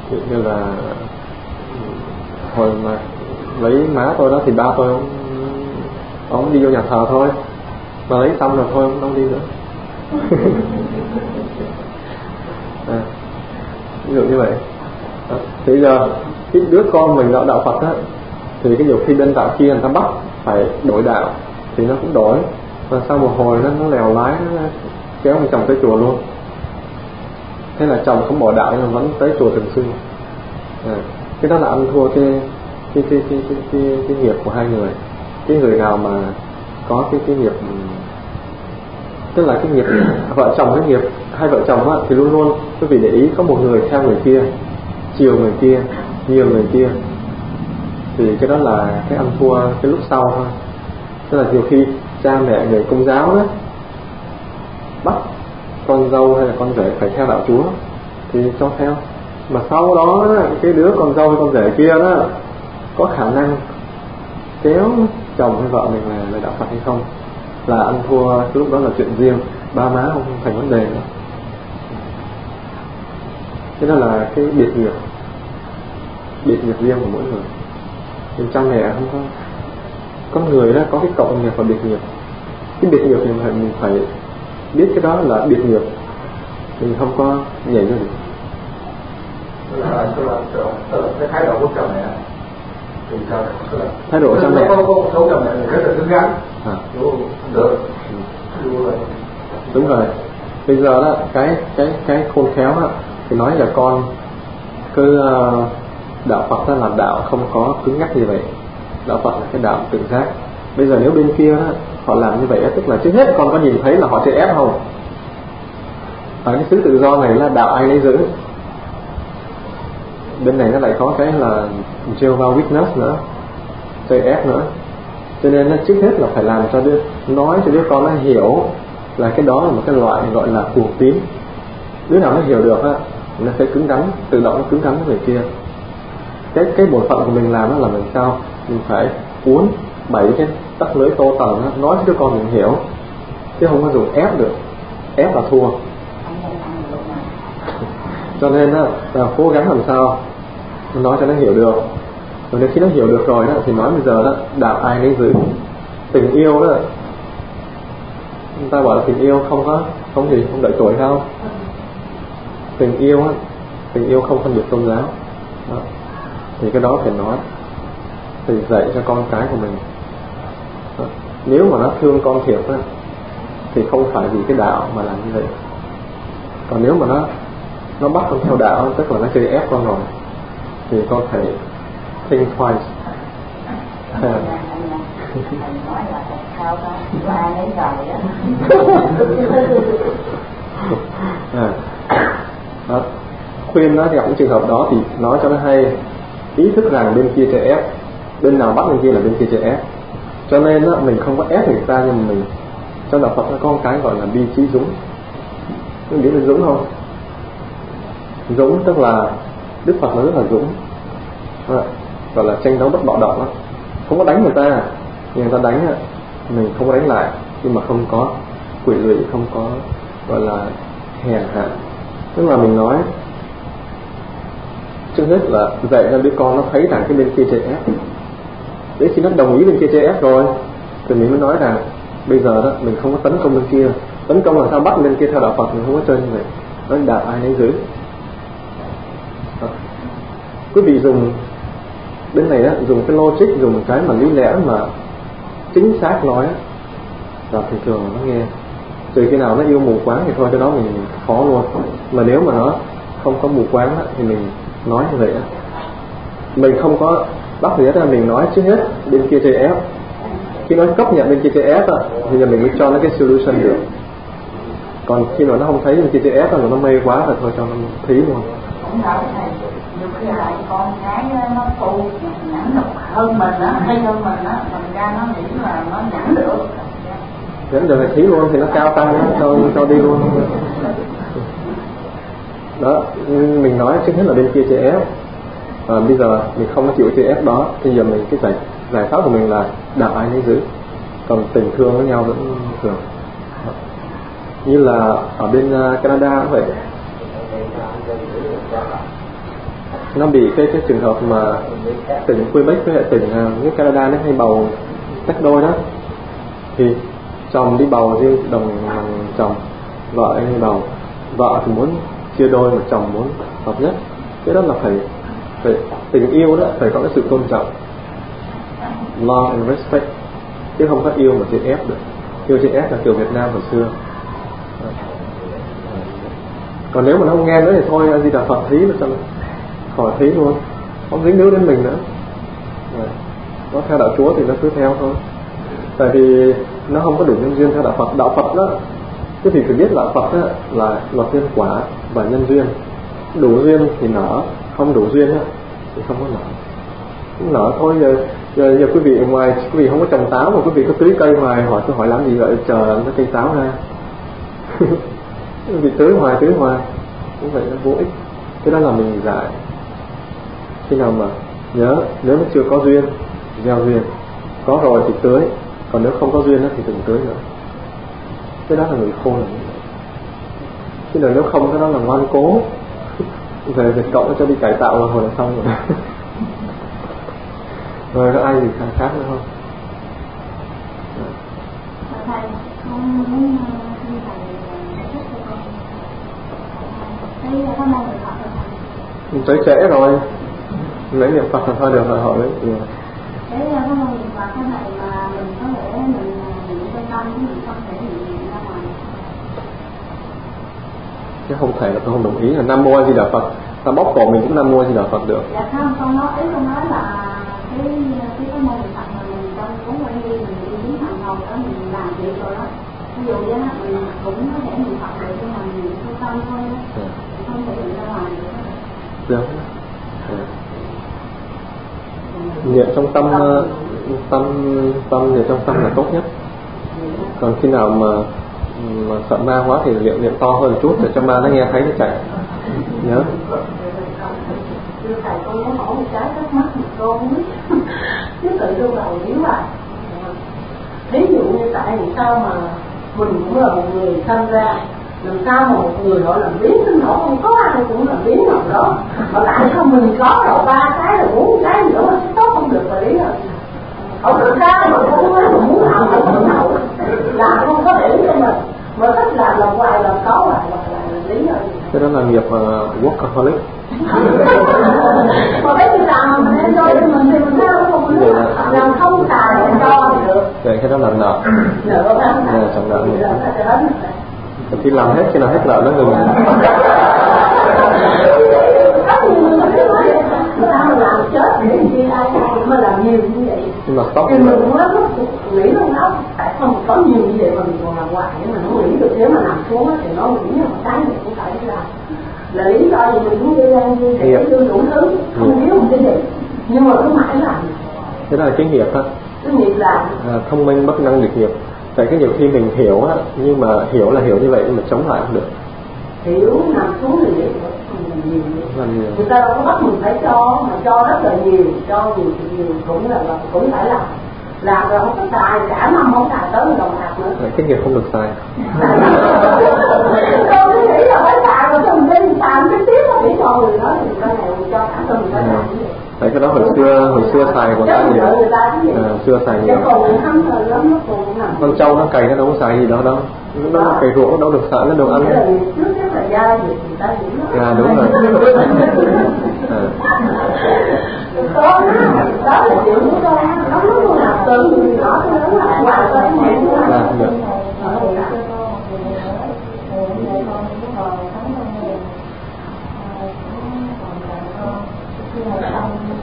Ví dụ như là hồi mà lấy má tôi đó thì ba tôi ông, ông đi vô nhà thờ thôi. Mà lấy xong rồi thôi ông đâu đi nữa. <laughs> À, ví dụ như vậy. À, thì giờ cái đứa con mình đạo đạo Phật á thì cái nhiều khi bên đạo kia người ta bắt phải đổi đạo thì nó cũng đổi. Và sau một hồi nó nó lèo lái nó kéo ông chồng tới chùa luôn. Thế là chồng không bỏ đạo nhưng mà vẫn tới chùa thường xuyên. À, cái đó là ăn thua cái cái cái cái cái, cái, cái nghiệp của hai người. Cái người nào mà có cái cái nghiệp tức là cái nghiệp <coughs> vợ chồng cái nghiệp hai vợ chồng á, thì luôn luôn quý vị để ý có một người theo người kia chiều người kia nhiều người kia. Thì cái đó là cái ăn thua cái lúc sau thôi tức là nhiều khi cha mẹ người công giáo đó bắt con dâu hay là con rể phải theo đạo chúa thì cho theo. Mà sau đó cái đứa con dâu hay con rể kia đó có khả năng kéo chồng hay vợ mình là, là đạo Phật hay không? Là ăn thua cái lúc đó là chuyện riêng ba má không thành vấn đề nữa. Cái đó là cái biệt nghiệp biệt nghiệp riêng của mỗi người. Thì cha mẹ không có con người đó có cái cộng nghiệp và biệt nghiệp. Cái biệt nghiệp thì phải mình phải biết cái đó là biệt nghiệp. Mình không có nhảy ra được. Thái độ của cha mẹ. Thái độ cha mẹ. có một số cha mẹ rất là cứng rắn à, được. Ừ. đúng rồi đúng rồi. Bây giờ đó cái cái cái khôn khéo đó, thì nói là con cứ ờ, đạo Phật đó là đạo không có cứng nhắc như vậy đạo Phật là cái đạo tự giác. Bây giờ nếu bên kia đó, họ làm như vậy tức là trước hết con có nhìn thấy là họ sẽ ép không ở cái xứ tự do này là đạo ai lấy giữ. Bên này nó lại có cái là Jehovah Witness nữa chơi ép nữa. Cho nên nó trước hết là phải làm cho đứa, nói cho đứa con nó hiểu là cái đó là một cái loại gọi là cuồng tín. Đứa nào nó hiểu được á, nó sẽ cứng rắn, tự động nó cứng rắn với người kia. Cái cái bổn phận của mình làm đó là mình sao? Mình phải uốn bảy cái tắt lưới tô tầng đó, nói cho đứa con mình hiểu chứ không có dùng ép được. Ép là thua. Cho nên là cố gắng làm sao nói cho nó hiểu được. Rồi nếu khi nó hiểu được rồi đó thì nói bây giờ đó đạo ai nấy giữ tình yêu đó người ta bảo là tình yêu không có không gì không đợi tuổi đâu. Tình yêu á tình yêu không phân biệt tôn giáo. Đó. thì cái đó phải nói thì dạy cho con cái của mình. Nếu mà nó thương con thiệt á, thì không phải vì cái đạo mà làm như vậy. Còn nếu mà nó nó bắt con theo đạo, tức là nó chơi ép con rồi, thì con phải think twice. <laughs> À. đó. khuyên nó gặp những trường hợp đó thì nói cho nó hay. Ý thức rằng bên kia sẽ ép bên nào bắt bên kia là bên kia chơi ép. Cho nên á, mình không có ép người ta nhưng mình cho đạo Phật nó có một cái gọi là bi trí dũng. Mình biết là dũng không? Dũng tức là Đức Phật nó rất là dũng. À, gọi là tranh đấu bất bạo động không có đánh người ta. Nhưng người ta đánh mình không có đánh lại nhưng mà không có quỷ lụy không có gọi là hèn hạ. Tức là mình nói trước hết là dạy cho đứa con nó thấy rằng cái bên kia chê ép để khi nó đồng ý lên kia ép rồi, thì mình mới nói rằng, bây giờ đó, mình không có tấn công bên kia. Tấn công là sao bắt bên kia theo đạo Phật, mình không có chơi như vậy nó đạo ai nấy giữ. Đó. quý vị dùng bên này á dùng cái logic, dùng cái mà lý lẽ mà chính xác nói á, là thì thường nó nghe. Trừ khi nào nó yêu mù quáng thì thôi, cái đó mình khó luôn. Mà nếu mà nó không có mù quáng thì mình nói như vậy đó. mình không có bắt gì hết là mình nói trước hết bên kia ép khi nó cấp nhận bên kia á thì giờ mình mới cho nó cái solution được. Còn khi mà nó không thấy bên kia ép là nó mê quá rồi thôi cho nó thí luôn. Nhiều khi lại con cái nó phụ nhẫn nhục hơn mình á hay hơn mình á thành ra nó nghĩ là nó nhẫn được. Nhẫn được thì thí luôn thì nó cao tăng nó cho cho đi luôn. Đó mình nói trước hết là bên kia ép à, bây giờ mình không có chịu cái ép đó thì giờ mình cái giải giải pháp của mình là đạo ai nấy giữ còn tình thương với nhau vẫn thường. Như là ở bên ờ, Canada cũng vậy. Nó bị cái cái trường hợp mà tỉnh Quebec với hệ tỉnh ờ, nước Canada nó hay bầu tách đôi đó. Thì chồng đi bầu riêng đồng bằng chồng vợ anh đi bầu. Vợ thì muốn chia đôi mà chồng muốn hợp nhất. Cái đó là phải phải tình yêu đó, phải có cái sự tôn trọng. Love and respect. Chứ không có yêu mà chịu ép được. Yêu chịu ép là kiểu Việt Nam hồi xưa. Còn nếu mà nó không nghe nữa thì thôi gì di đà phật thí nó sao khỏi thí luôn. Không dính líu đến mình nữa. Nó theo đạo chúa thì nó cứ theo thôi. Tại vì nó không có đủ nhân duyên theo đạo phật. Đạo phật đó cái thì phải biết đạo phật đó là luật nhân quả và nhân duyên. Đủ duyên thì nở không đủ duyên đó, thì không có nở không nở thôi giờ giờ, giờ quý vị ngoài quý vị không có trồng táo mà quý vị có tưới cây ngoài hỏi tôi hỏi làm gì vậy? Chờ nó cây táo ra. <laughs> Vị tưới hoài tưới hoài. Cũng vậy nó vô ích. Cái đó là mình dạy. Khi nào mà nhớ nếu nó chưa có duyên thì gieo duyên. Có rồi thì tưới. Còn nếu không có duyên thì đừng tưới nữa. Cái đó là người khôn. Là như vậy chứ nếu không cái đó là ngoan cố về việc cậu cho đi cải tạo là hồi là xong rồi rồi có ai gì khác, khác nữa không thầy con muốn xin Phật rồi tới trễ rồi lấy niệm phật thôi được rồi hỏi đấy ừ. cái có mong niệm Phật cái này mà mình có thể mình niệm trong tâm mình không thể niệm ra ngoài chứ không thể là tôi không đồng ý là nam mô a di đà phật. Ta bóc cổ mình cũng nam mô a di đà phật được. Dạ không con nói ý con nói là cái cái cái niệm Phật mà mình trong cuốn quan nghi mình đi đến hàng đó mình làm việc rồi đó. Ví dụ như mình cũng có thể niệm Phật được nhưng mà mình niệm trong tâm thôi. Đó. Mình không thể niệm ra ngoài được. Được Ừ. niệm trong tâm tâm tâm niệm trong tâm là tốt nhất. Còn khi nào mà mà sợ ma quá thì niệm niệm to hơn một chút để cho ma nó nghe thấy nó chạy. Nhớ. Thầy con muốn hỏi một cái thắc mắc một biết chứ tự đương đầu nếu mà ví dụ như tại vì sao mà mình cũng là một người tham gia, làm sao mà một người họ làm biến sinh nổi không có ai cũng làm biến nào đó. Mà tại sao mình có rồi, ba cái rồi bốn cái nữa mà tốt không được là lý rồi. Không được cái mà không mà muốn làm không nào làm không có để cho mình mà thích làm làm hoài làm có hoài hoặc là lý rồi. Cái đó là nghiệp uh, workaholic. Mà cái gì làm mình cho cho mình thì mình thấy không nói là- làm không xài để cho thì được. Vậy cái đó là nợ. Nợ Nợ chồng nợ. khi làm hết khi nào hết nợ nó ngừng làm chết để làm chi ai mà làm nhiều như vậy stop thì mình cũng rất nghĩ trong đó tại sao mình có nhiều như vậy mà mình còn làm hoài nhưng mà nó nghĩ được nếu mà nằm xuống thì nó nghĩ là cái mình cũng phải đi làm. Là lý do gì mình cũng đi đi để Nghiệp. đưa đủ thứ không biết một cái gì nhưng mà cứ mãi làm. Thế đó là cái nghiệp á. Cái nghiệp làm. À, thông minh bất năng nghịch nghiệp. Tại cái nhiều khi mình hiểu á nhưng mà hiểu là hiểu như vậy nhưng mà chống lại không được. Hiểu nằm xuống thì vậy làm làm người ta đâu có bắt mình phải cho mà cho rất là nhiều cho nhiều thì nhiều cũng là, là cũng phải làm. Làm rồi không có xài cả năm không xài tới đồng hạt nữa. Cái nghiệp không được xài <laughs> tôi nghĩ là phải xài rồi mình đi xài cái tiếp nó bị rồi đó thì cái này cho cả tuần phải làm Đấy cái đó hồi xưa hồi xưa xài của ta nhiều à, xưa xài nhiều con trâu nó cày nó đâu có xài gì đó đâu. Nó cày ruộng nó đâu được xài nó đâu ăn. À đúng rồi. <laughs> À. đó là chuyện của con nó luôn là từ nhỏ cho đến là qua tới mẹ của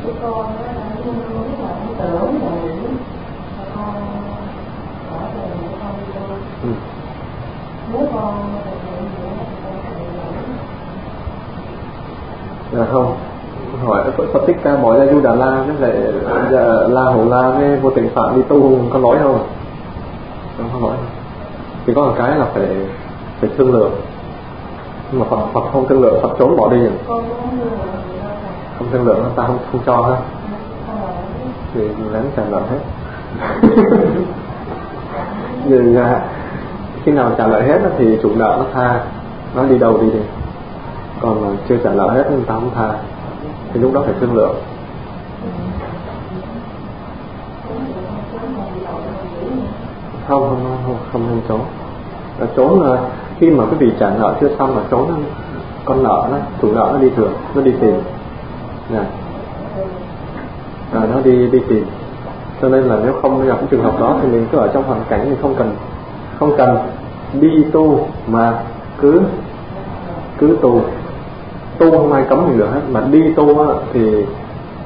của con đó là luôn luôn là tưởng và nghĩ con bỏ về con đi đâu. Ừ. nếu con đó con phải dạ không. Hỏi Phật tích ca mỗi là du đà la với lại dạ, la hổ la với vô tình phạm đi tu có nói không? Không nói. Thì có một cái là phải phải thương lượng. Nhưng mà Phật, Phật không thương lượng Phật trốn bỏ đi. Rồi không thương lượng ta không không cho ha thì lén trả lời hết. <laughs> Nhưng à, khi nào trả lời hết thì chủ nợ nó tha. Nó đi đâu đi đi còn mà chưa trả lời hết thì ta không tha. Thì lúc đó phải thương lượng. Không không không không nên trốn. Trốn là khi mà cái vị trả nợ chưa xong mà trốn con nợ nó chủ nợ nó đi thường nó đi tìm yeah. Dạ. à, nó đi đi tìm. Cho nên là nếu không gặp trường hợp đó thì mình cứ ở trong hoàn cảnh thì không cần không cần đi tu mà cứ cứ tu. Tu không ai cấm mình được hết. Mà đi tu á, thì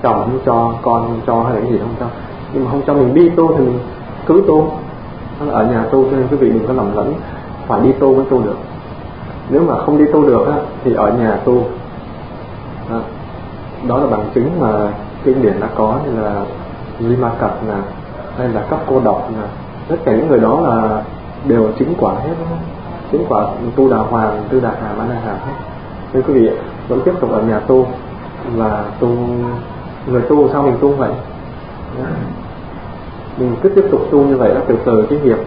chồng không cho con không cho hay là cái gì không cho. Nhưng mà không cho mình đi tu thì mình cứ tu. Ở nhà tu cho nên quý vị đừng có lầm lẫn. Phải đi tu mới tu được. Nếu mà không đi tu được á, thì ở nhà tu đó là bằng chứng mà kinh điển đã có như là Lima Cập là hay là các cô độc là tất cả những người đó là đều chứng quả hết chứng quả tu đà hoàng tư đà hà ma đà hà hết. Nên quý vị vẫn tiếp tục ở nhà tu và tu người tu sao mình tu vậy? Dạ. Mình cứ tiếp tục tu như vậy đó từ từ cái nghiệp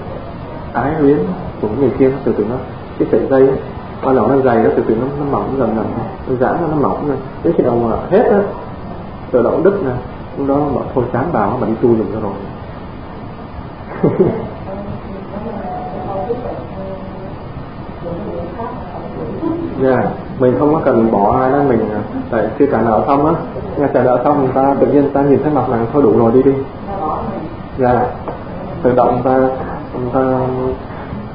ái luyến của người kia từ từ nó cái sợi dây ấy, ban đầu nó dày nó từ từ nó, nó mỏng dần dần nó giãn nó, nó mỏng rồi đến khi nào mà hết á rồi động đứt nè lúc đó mà thôi chán vào mà đi tu dùng cho rồi <laughs> Dạ, yeah. mình không có cần bỏ ai đó mình à, tại khi trả nợ xong á, nghe trả nợ xong người ta tự nhiên ta nhìn thấy mặt là thôi đủ rồi đi đi. Dạ, yeah. tự động ta, người ta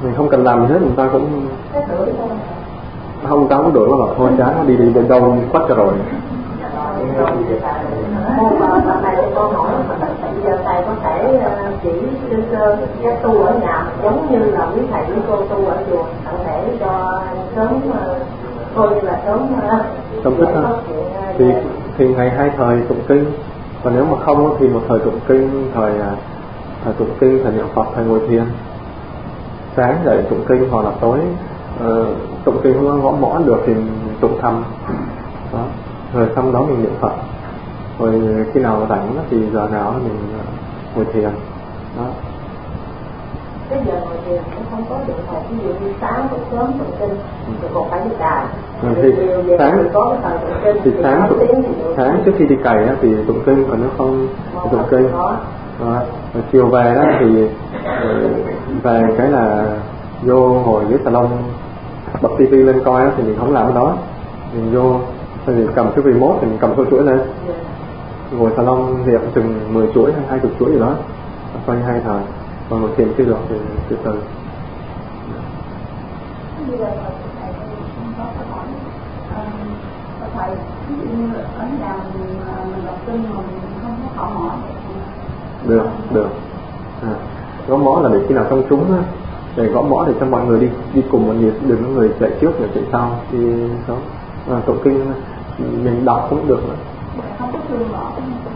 mình không cần làm gì hết người ta cũng không ta cũng đổi nó là thôi chán nó đi đi đến đâu quất cho rồi. Bây giờ thầy có thể chỉ sơ sơ cái tu ở nhà giống như là quý thầy với cô tu ở chùa có thể cho sớm ờ, coi như là sớm sớm thích hơn thì thì ngày hai thời tụng kinh. Còn nếu mà không thì một thời tụng kinh thời à, thời tụng kinh thời niệm phật thời ngồi thiền sáng dậy tụng kinh hoặc là tối uh, tụng kinh không gõ mõ được thì tụng thầm. Đó. Rồi xong đó mình niệm phật. Rồi khi nào rảnh thì giờ nào mình ờ, ngồi thiền. Đó. Cái giờ ngồi thiền cũng không có được một ví dụ như sáng tụng sớm tụng kinh rồi còn phải đi cài rồi thì sáng có cái thời tụng kinh thì sáng sáng trước khi đi cày á, thì tụng kinh còn nếu không tụng kinh. Rồi chiều về đó thì ờ, về cái là vô ngồi dưới salon bật tivi lên coi thì mình không làm cái đó. Mình vô thì mình cầm cái remote thì mình cầm số chuỗi lên. Ngồi salon thì chừng 10 chuỗi hay 20 chuỗi gì đó coi như hai thời còn ngồi thiền chưa được thì từ từ. Thầy ví dụ như ở nhà mình, mình đọc kinh mà mình không có họ mỏi được được. À, gõ mõ là để khi nào trong chúng để gõ mõ để cho mọi người đi đi cùng một nhịp đừng có người chạy trước người chạy sau. Thì đó à, tụng kinh mình đọc cũng được. Mà không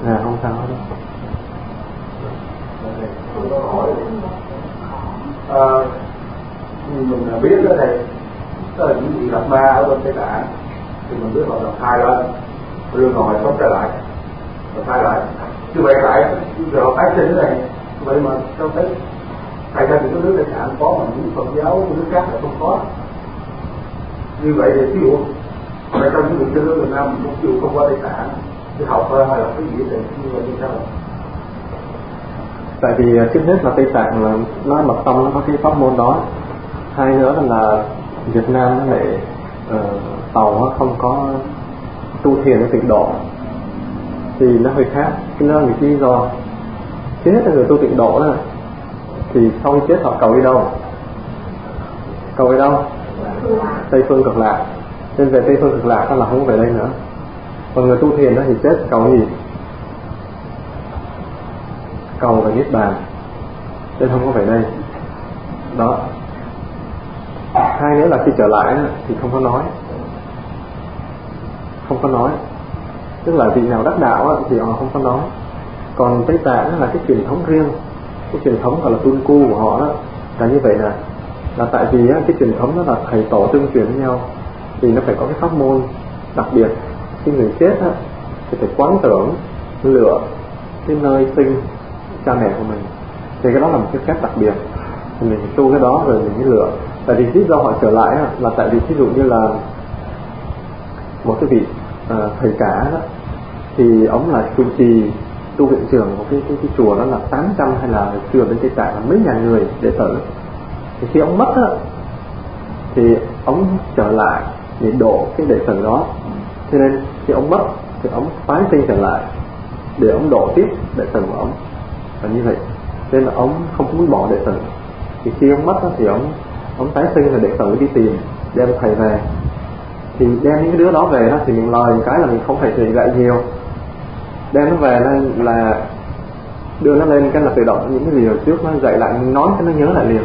à không sao đâu. À, mình biết đó thầy. Tức là những gì gặp ma ở bên tây tạng thì mình biết họ gặp hai lần. Rồi ngồi sống trở lại. Rồi hai lại như vậy lại rồi họ tái sinh này vậy mà sao thấy tại sao những cái nước đại tạng có mà những phật giáo những nước khác lại không có? Như vậy thì ví dụ tại sao những người trên nước Việt Nam cũng chịu không qua đại tạng thì học hay là cái gì thì như vậy như sao tại vì à, trước hết là tây tạng là nó mật tông nó có cái pháp môn đó. Hai nữa là việt nam nó lại uh, tàu nó không có tu thiền ở tịnh độ. Thì nó hơi khác cái đó là cái lý do trước hết là người tu tịnh độ đó. Thì sau khi chết họ cầu đi đâu. Cầu đi đâu? Tây phương cực lạc. Nên về tây phương cực lạc là không về đây nữa. Còn người tu thiền đó thì chết cầu gì? Cầu về niết bàn. Nên không có về đây. Đó. Hai nữa là khi trở lại thì không có nói. Không có nói. Tức là vị nào đắc đạo thì họ không có nói còn tây tạng là cái truyền thống riêng cái truyền thống gọi là tuân cu của họ đó là như vậy nè. Là tại vì cái truyền thống đó là thầy tổ tương truyền với nhau thì nó phải có cái pháp môn đặc biệt. Khi người chết á, thì phải quán tưởng lựa cái nơi sinh cha mẹ của mình. Thì cái đó là một cái phép đặc biệt. Thì mình tu cái đó rồi mình mới lựa. Tại vì lý do họ trở lại là tại vì ví dụ như là một cái vị uh, thầy cả đó thì ông là trụ trì tu viện trưởng của cái, cái, cái chùa đó là 800 hay là chùa bên tây tạng là mấy ngàn người đệ tử. Thì khi ông mất á thì ông trở lại để độ cái đệ tử đó. Cho nên khi ông mất thì ông phái sinh trở lại để ông độ tiếp đệ tử của ông. Và như vậy nên là ông không muốn bỏ đệ tử. Thì khi ông mất thì ông ông tái sinh là đệ tử đi tìm đem thầy về. Thì đem những đứa đó về đó thì mình lời cái là mình không phải thầy dạy nhiều đem nó về lên là đưa nó lên cái là tự động. Những cái gì hồi trước nó dạy lại nói cái nó nhớ lại liền.